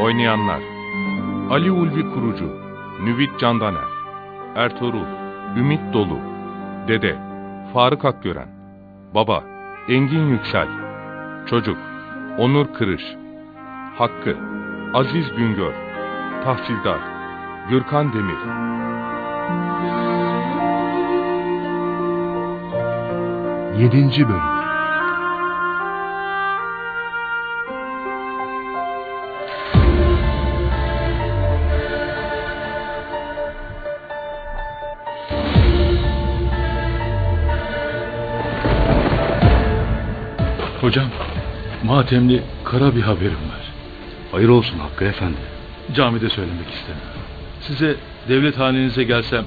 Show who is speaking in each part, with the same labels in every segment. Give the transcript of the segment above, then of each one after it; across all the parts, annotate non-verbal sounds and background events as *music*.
Speaker 1: Oynayanlar. Ali Ulvi Kurucu Nüvit Candaner Ertuğrul Ümit Dolu Dede Faruk Akgören Baba Engin Yüksel Çocuk Onur Kırış Hakkı Aziz Güngör Tahsildar Gürkan Demir.
Speaker 2: Yedinci Bölüm
Speaker 3: matemli kara bir haberim var.
Speaker 2: Hayır olsun Hakkı Efendi.
Speaker 3: Camide söylemek istemiyorum. Size devlet hanenize gelsem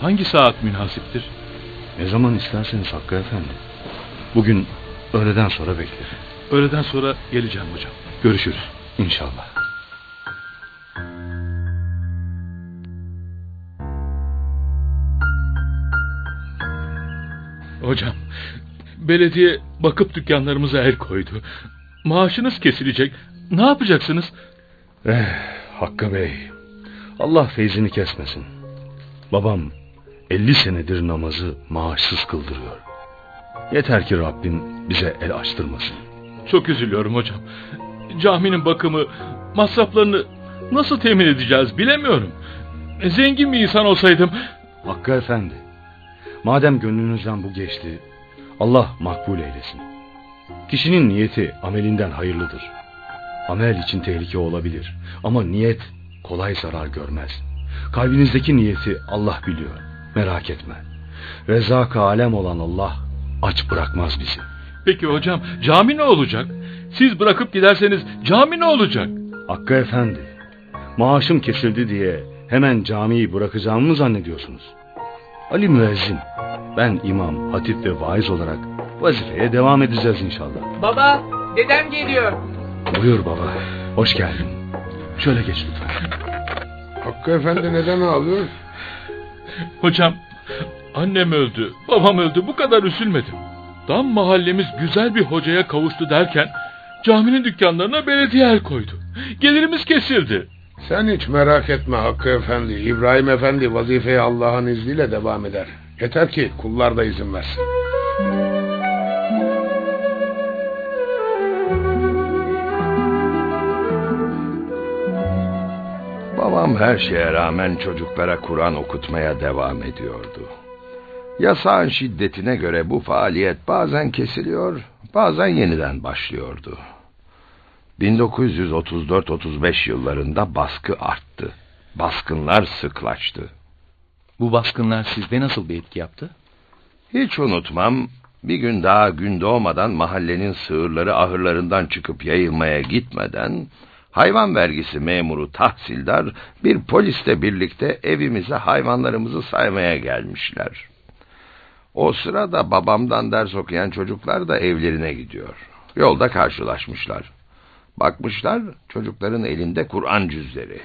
Speaker 3: hangi saat münasiptir?
Speaker 2: Ne zaman isterseniz Hakkı Efendi. Bugün öğleden sonra beklerim.
Speaker 3: Öğleden sonra geleceğim hocam.
Speaker 2: Görüşürüz inşallah.
Speaker 3: Hocam, belediye bakıp dükkanlarımıza el koydu. Maaşınız kesilecek. Ne yapacaksınız?
Speaker 2: Eh, Hakkı Bey. Allah feyzini kesmesin. Babam 50 senedir namazı maaşsız kıldırıyor. Yeter ki Rabbim bize el açtırmasın.
Speaker 3: Çok üzülüyorum hocam. Caminin bakımı, masraflarını nasıl temin edeceğiz bilemiyorum. Zengin bir insan olsaydım...
Speaker 2: Hakkı Efendi, madem gönlünüzden bu geçti, Allah makbul eylesin. Kişinin niyeti amelinden hayırlıdır. Amel için tehlike olabilir ama niyet kolay zarar görmez. Kalbinizdeki niyeti Allah biliyor. Merak etme. Rezak alem olan Allah aç bırakmaz bizi.
Speaker 3: Peki hocam cami ne olacak? Siz bırakıp giderseniz cami ne olacak?
Speaker 2: Hakkı Efendi, maaşım kesildi diye hemen camiyi bırakacağımı mı zannediyorsunuz? Ali müezzin, ben imam, hatip ve vaiz olarak vazifeye devam edeceğiz inşallah.
Speaker 4: Baba, dedem geliyor.
Speaker 2: Buyur baba, hoş geldin. Şöyle geç lütfen.
Speaker 5: Hakkı Efendi neden ağlıyor?
Speaker 3: Hocam annem öldü, babam öldü bu kadar üzülmedim. Tam mahallemiz güzel bir hocaya kavuştu derken caminin dükkanlarına belediye el koydu. Gelirimiz kesildi.
Speaker 5: Sen hiç merak etme Hakkı Efendi. İbrahim Efendi vazifeye Allah'ın izniyle devam eder. Yeter ki kullar da izin versin.
Speaker 6: Babam her şeye rağmen çocuklara Kur'an okutmaya devam ediyordu. Yasağın şiddetine göre bu faaliyet bazen kesiliyor, bazen yeniden başlıyordu. 1934-35 yıllarında baskı arttı. Baskınlar sıklaştı.
Speaker 7: Bu baskınlar sizde nasıl bir etki yaptı?
Speaker 6: Hiç unutmam, bir gün daha gün doğmadan mahallenin sığırları ahırlarından çıkıp yayılmaya gitmeden... Hayvan vergisi memuru tahsildar bir polisle birlikte evimize hayvanlarımızı saymaya gelmişler. O sırada babamdan ders okuyan çocuklar da evlerine gidiyor. Yolda karşılaşmışlar. Bakmışlar çocukların elinde Kur'an cüzleri.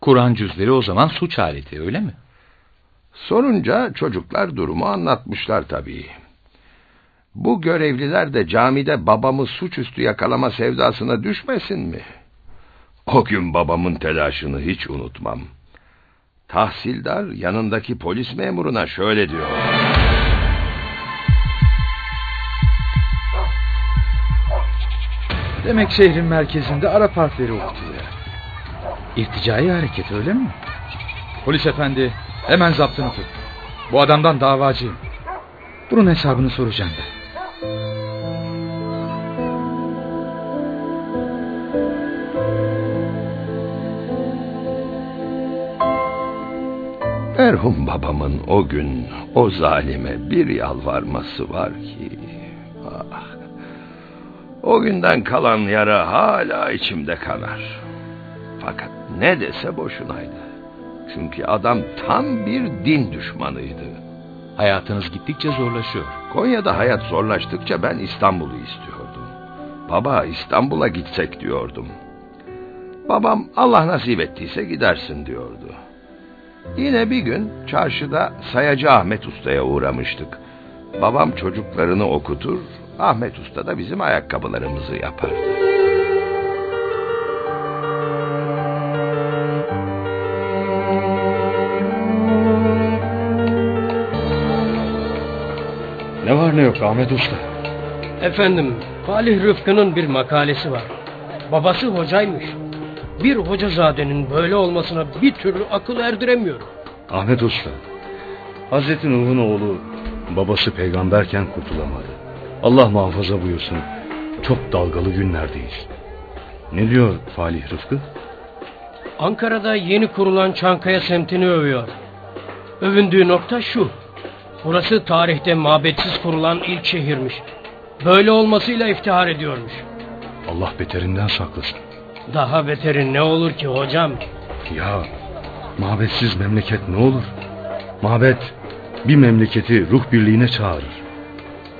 Speaker 7: Kur'an cüzleri o zaman suç aleti öyle mi?
Speaker 6: Sorunca çocuklar durumu anlatmışlar tabii. Bu görevliler de camide babamı suçüstü yakalama sevdasına düşmesin mi? O gün babamın telaşını hiç unutmam. Tahsildar yanındaki polis memuruna şöyle diyor.
Speaker 8: Demek şehrin merkezinde Arap harfleri okutuyor. İrticai hareket öyle mi? Polis efendi hemen zaptını tut. Bu adamdan davacıyım. Bunun hesabını soracağım ben.
Speaker 6: Merhum babamın o gün o zalime bir yalvarması var ki... Ah, O günden kalan yara hala içimde kanar. Fakat ne dese boşunaydı. Çünkü adam tam bir din düşmanıydı.
Speaker 7: Hayatınız gittikçe zorlaşıyor.
Speaker 6: Konya'da hayat zorlaştıkça ben İstanbul'u istiyordum. Baba İstanbul'a gitsek diyordum. Babam Allah nasip ettiyse gidersin diyordu. Yine bir gün çarşıda sayacı Ahmet Usta'ya uğramıştık. Babam çocuklarını okutur, Ahmet Usta da bizim ayakkabılarımızı yapardı.
Speaker 2: Var ne yok Ahmet Usta.
Speaker 9: Efendim, Falih Rıfkı'nın bir makalesi var. Babası hocaymış. Bir hocazadenin böyle olmasına bir türlü akıl erdiremiyorum.
Speaker 2: Ahmet Usta. Hazreti Nuh'un oğlu babası peygamberken kurtulamadı. Allah muhafaza buyursun. Çok dalgalı günlerdeyiz. Ne diyor Falih Rıfkı?
Speaker 9: Ankara'da yeni kurulan Çankaya semtini övüyor. Övündüğü nokta şu. Burası tarihte mabetsiz kurulan ilk şehirmiş. Böyle olmasıyla iftihar ediyormuş.
Speaker 2: Allah beterinden saklasın.
Speaker 9: Daha beteri ne olur ki hocam?
Speaker 2: Ya mabetsiz memleket ne olur? Mabet bir memleketi ruh birliğine çağırır.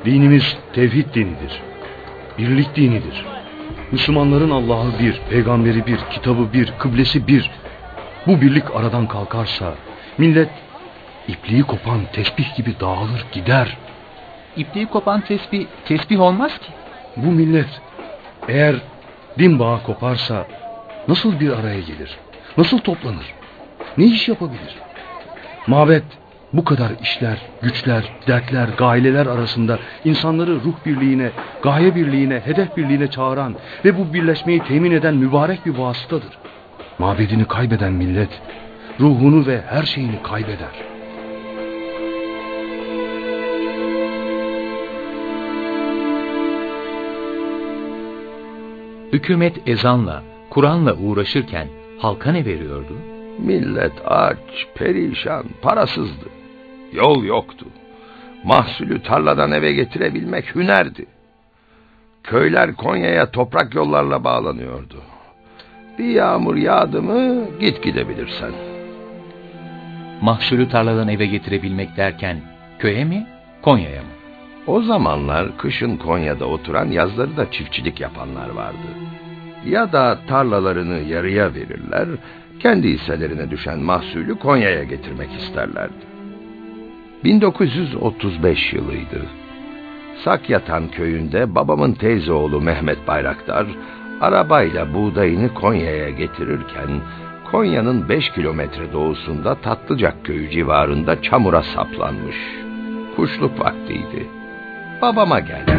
Speaker 2: Dinimiz tevhid dinidir. Birlik dinidir. Müslümanların Allah'ı bir, peygamberi bir, kitabı bir, kıblesi bir. Bu birlik aradan kalkarsa millet ipliği kopan tesbih gibi dağılır gider.
Speaker 7: İpliği kopan tesbih, tesbih olmaz ki.
Speaker 2: Bu millet eğer din bağı koparsa nasıl bir araya gelir? Nasıl toplanır? Ne iş yapabilir? Mabet bu kadar işler, güçler, dertler, gaileler arasında insanları ruh birliğine, gaye birliğine, hedef birliğine çağıran ve bu birleşmeyi temin eden mübarek bir vasıtadır. Mabedini kaybeden millet ruhunu ve her şeyini kaybeder.
Speaker 7: Hükümet ezanla, Kur'an'la uğraşırken halka ne veriyordu?
Speaker 6: Millet aç, perişan, parasızdı. Yol yoktu. Mahsulü tarladan eve getirebilmek hünerdi. Köyler Konya'ya toprak yollarla bağlanıyordu. Bir yağmur yağdı mı git gidebilirsen.
Speaker 7: Mahsulü tarladan eve getirebilmek derken köye mi, Konya'ya mı?
Speaker 6: O zamanlar kışın Konya'da oturan yazları da çiftçilik yapanlar vardı. Ya da tarlalarını yarıya verirler, kendi hisselerine düşen mahsulü Konya'ya getirmek isterlerdi. 1935 yılıydı. Sakyatan köyünde babamın teyze oğlu Mehmet Bayraktar arabayla buğdayını Konya'ya getirirken Konya'nın 5 kilometre doğusunda Tatlıcak köyü civarında çamura saplanmış. Kuşluk vaktiydi. Babama geldi.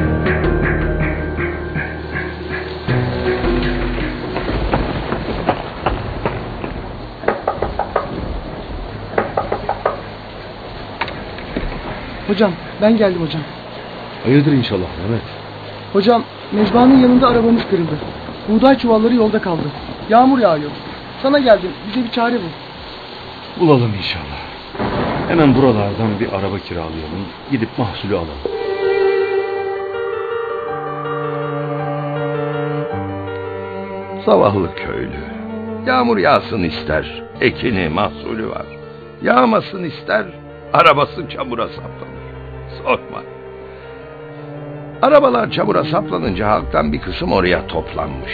Speaker 10: Hocam ben geldim hocam.
Speaker 2: Hayırdır inşallah Mehmet.
Speaker 10: Hocam mezbanın yanında arabamız kırıldı. Buğday çuvalları yolda kaldı. Yağmur yağıyor. Sana geldim. Bize bir çare bul.
Speaker 2: Bulalım inşallah. Hemen buralardan bir araba kiralayalım. Gidip mahsulü alalım.
Speaker 6: Zavallı köylü. Yağmur yağsın ister, ekini, mahsulü var. Yağmasın ister, arabası çamura saplanır. Sorma. Arabalar çamura saplanınca halktan bir kısım oraya toplanmış.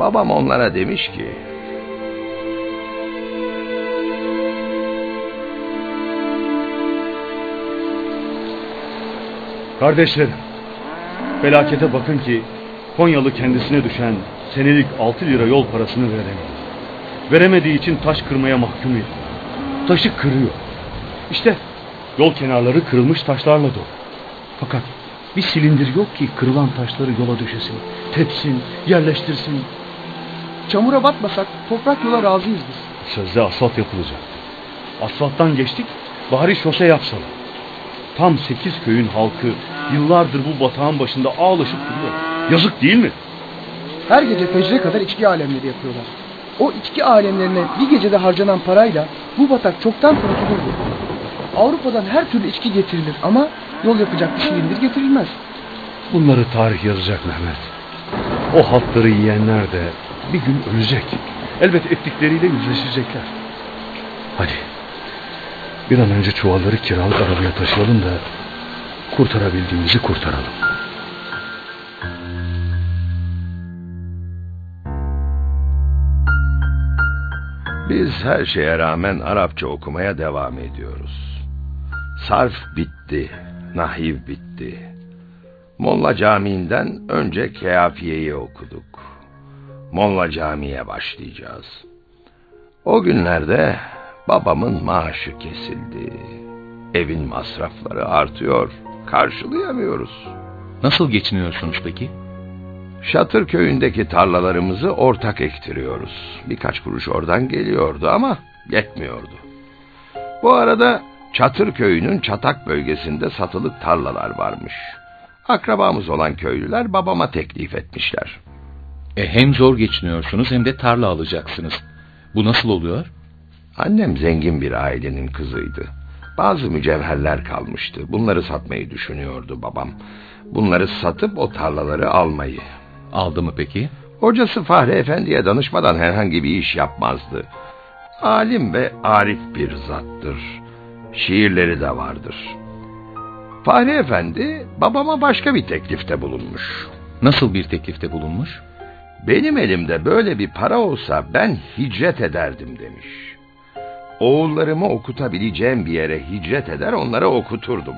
Speaker 6: Babam onlara demiş ki...
Speaker 2: Kardeşlerim, felakete bakın ki Konyalı kendisine düşen senelik 6 lira yol parasını veremiyor. Veremediği için taş kırmaya mahkum ediyor. Taşı kırıyor. İşte yol kenarları kırılmış taşlarla dolu. Fakat bir silindir yok ki kırılan taşları yola düşesin, tepsin, yerleştirsin.
Speaker 10: Çamura batmasak toprak yola razıyız biz.
Speaker 2: Sözde asfalt yapılacak. Asfalttan geçtik, bari şose yapsalar. Tam sekiz köyün halkı yıllardır bu batağın başında ağlaşıp duruyor. Yazık değil mi?
Speaker 10: Her gece fecre kadar içki alemleri yapıyorlar. O içki alemlerine bir gecede harcanan parayla bu batak çoktan kurutulurdu. Avrupa'dan her türlü içki getirilir ama yol yapacak bir silindir getirilmez.
Speaker 2: Bunları tarih yazacak Mehmet. O halkları yiyenler de bir gün ölecek. Elbet ettikleriyle yüzleşecekler. Hadi. Bir an önce çuvalları kiralık arabaya taşıyalım da kurtarabildiğimizi kurtaralım.
Speaker 6: Biz her şeye rağmen Arapça okumaya devam ediyoruz. Sarf bitti, nahiv bitti. Molla Camii'nden önce Keafiye'yi okuduk. Molla Camii'ye başlayacağız. O günlerde babamın maaşı kesildi. Evin masrafları artıyor, karşılayamıyoruz.
Speaker 7: Nasıl geçiniyorsunuz peki?
Speaker 6: Şatır köyündeki tarlalarımızı ortak ektiriyoruz. Birkaç kuruş oradan geliyordu ama yetmiyordu. Bu arada Çatır köyünün Çatak bölgesinde satılık tarlalar varmış. Akrabamız olan köylüler babama teklif etmişler.
Speaker 7: E hem zor geçiniyorsunuz hem de tarla alacaksınız. Bu nasıl oluyor?
Speaker 6: Annem zengin bir ailenin kızıydı. Bazı mücevherler kalmıştı. Bunları satmayı düşünüyordu babam. Bunları satıp o tarlaları almayı.
Speaker 7: Aldı mı peki?
Speaker 6: Hocası Fahri Efendi'ye danışmadan herhangi bir iş yapmazdı. Alim ve arif bir zattır. Şiirleri de vardır. Fahri Efendi babama başka bir teklifte bulunmuş.
Speaker 7: Nasıl bir teklifte bulunmuş?
Speaker 6: Benim elimde böyle bir para olsa ben hicret ederdim demiş. Oğullarımı okutabileceğim bir yere hicret eder onlara okuturdum.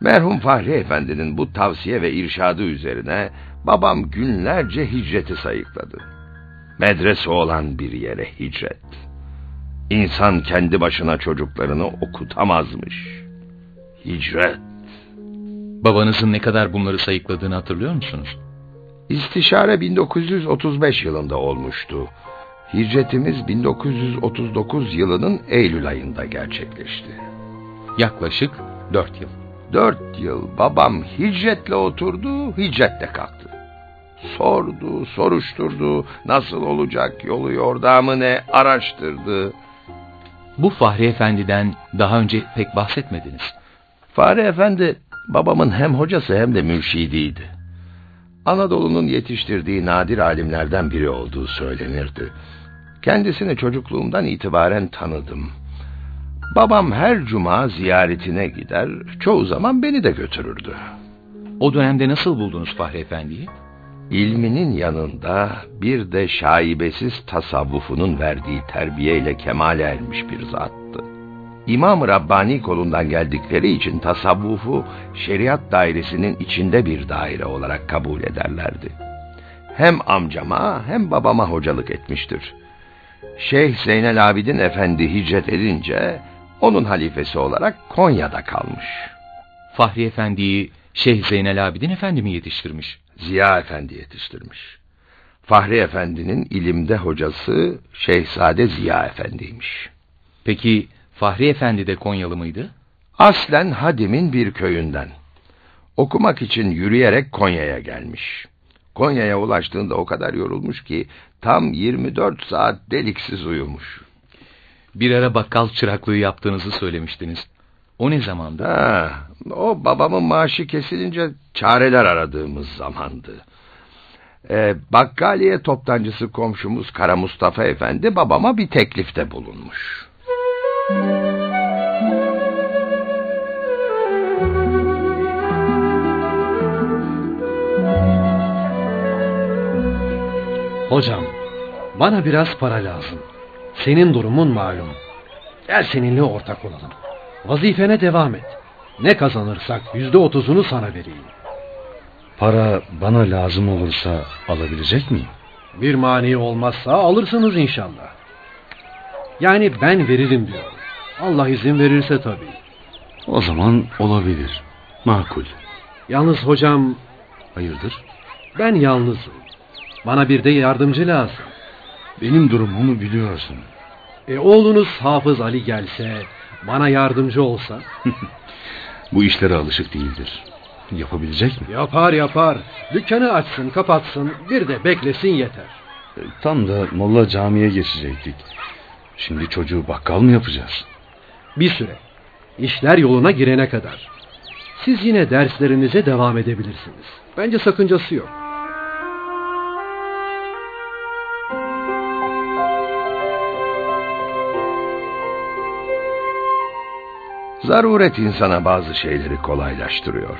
Speaker 6: Merhum Fahri Efendi'nin bu tavsiye ve irşadı üzerine babam günlerce hicreti sayıkladı. Medrese olan bir yere hicret. İnsan kendi başına çocuklarını okutamazmış. Hicret.
Speaker 7: Babanızın ne kadar bunları sayıkladığını hatırlıyor musunuz?
Speaker 6: İstişare 1935 yılında olmuştu. Hicretimiz 1939 yılının Eylül ayında gerçekleşti.
Speaker 7: Yaklaşık dört yıl.
Speaker 6: Dört yıl babam hicretle oturdu, hicretle kalktı. Sordu, soruşturdu, nasıl olacak, yolu yordamı ne araştırdı.
Speaker 7: Bu Fahri Efendi'den daha önce pek bahsetmediniz.
Speaker 6: Fahri Efendi babamın hem hocası hem de mürşidiydi. Anadolu'nun yetiştirdiği nadir alimlerden biri olduğu söylenirdi. Kendisini çocukluğumdan itibaren tanıdım. Babam her cuma ziyaretine gider, çoğu zaman beni de götürürdü.
Speaker 7: O dönemde nasıl buldunuz Fahri Efendi'yi?
Speaker 6: İlminin yanında bir de şaibesiz tasavvufunun verdiği terbiyeyle kemale ermiş bir zattı. İmam-ı Rabbani kolundan geldikleri için tasavvufu şeriat dairesinin içinde bir daire olarak kabul ederlerdi. Hem amcama hem babama hocalık etmiştir. Şeyh Zeynel Abidin Efendi hicret edince onun halifesi olarak Konya'da kalmış.
Speaker 7: Fahri Efendi'yi Şeyh Zeynel Abidin Efendi mi yetiştirmiş?
Speaker 6: Ziya Efendi yetiştirmiş. Fahri Efendi'nin ilimde hocası Şehzade Ziya Efendi'ymiş.
Speaker 7: Peki Fahri Efendi de Konyalı mıydı?
Speaker 6: Aslen Hadim'in bir köyünden. Okumak için yürüyerek Konya'ya gelmiş. Konya'ya ulaştığında o kadar yorulmuş ki tam 24 saat deliksiz uyumuş.
Speaker 7: Bir ara bakkal çıraklığı yaptığınızı söylemiştiniz. O ne zamandı?
Speaker 6: Ha, o babamın maaşı kesilince çareler aradığımız zamandı. Ee, bakkaliye toptancısı komşumuz Kara Mustafa Efendi babama bir teklifte bulunmuş.
Speaker 11: Hocam, bana biraz para lazım. Senin durumun malum. Gel seninle ortak olalım. Vazifene devam et. Ne kazanırsak yüzde otuzunu sana vereyim.
Speaker 2: Para bana lazım olursa alabilecek miyim?
Speaker 11: Bir mani olmazsa alırsınız inşallah. Yani ben veririm diyorum. Allah izin verirse tabii.
Speaker 2: O zaman olabilir. Makul.
Speaker 11: Yalnız hocam...
Speaker 2: Hayırdır?
Speaker 11: Ben yalnızım. Bana bir de yardımcı lazım.
Speaker 2: Benim durumumu biliyorsun.
Speaker 11: E oğlunuz Hafız Ali gelse, bana yardımcı olsa? *laughs*
Speaker 2: Bu işlere alışık değildir. Yapabilecek mi?
Speaker 11: Yapar yapar. Dükkanı açsın kapatsın bir de beklesin yeter.
Speaker 2: E, tam da Molla camiye geçecektik. Şimdi çocuğu bakkal mı yapacağız?
Speaker 11: Bir süre. İşler yoluna girene kadar. Siz yine derslerinize devam edebilirsiniz. Bence sakıncası yok.
Speaker 6: Zaruret insana bazı şeyleri kolaylaştırıyor.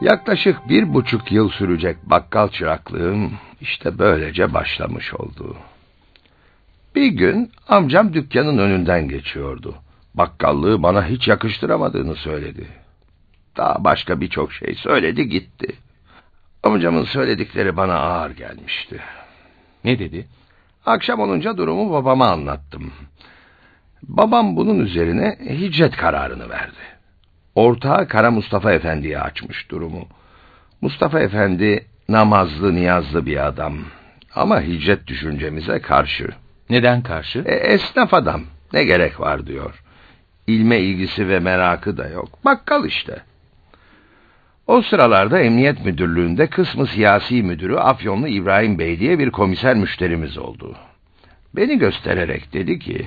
Speaker 6: Yaklaşık bir buçuk yıl sürecek bakkal çıraklığım işte böylece başlamış oldu. Bir gün amcam dükkanın önünden geçiyordu. Bakkallığı bana hiç yakıştıramadığını söyledi. Daha başka birçok şey söyledi gitti. Amcamın söyledikleri bana ağır gelmişti.
Speaker 7: Ne dedi?
Speaker 6: Akşam olunca durumu babama anlattım. Babam bunun üzerine hicret kararını verdi. Ortağı Kara Mustafa Efendi'ye açmış durumu. Mustafa Efendi namazlı niyazlı bir adam. Ama hicret düşüncemize karşı.
Speaker 7: Neden karşı?
Speaker 6: E, esnaf adam. Ne gerek var diyor. İlme ilgisi ve merakı da yok. Bakkal işte. O sıralarda Emniyet Müdürlüğü'nde kısmı siyasi müdürü Afyonlu İbrahim Bey diye bir komiser müşterimiz oldu. Beni göstererek dedi ki...